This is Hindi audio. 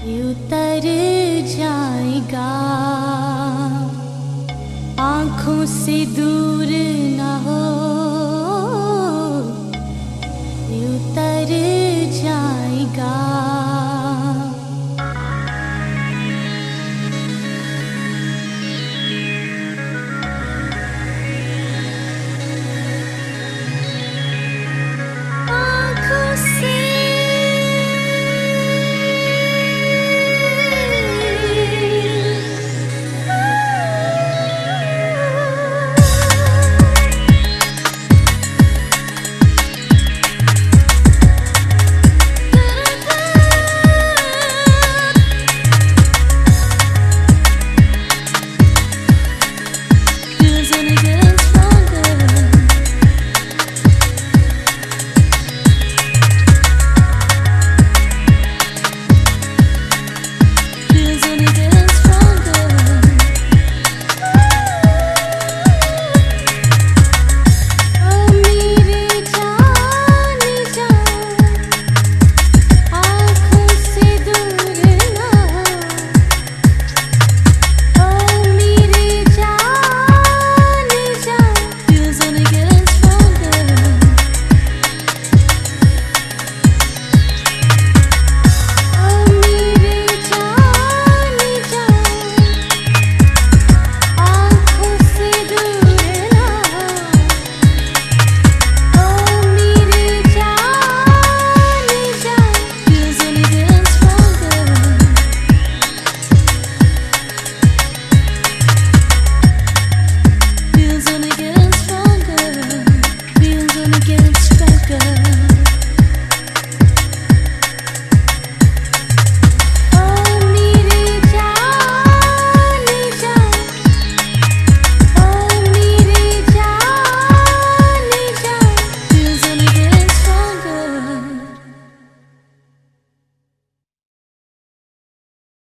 उतर जाएगा। आँखों से दूर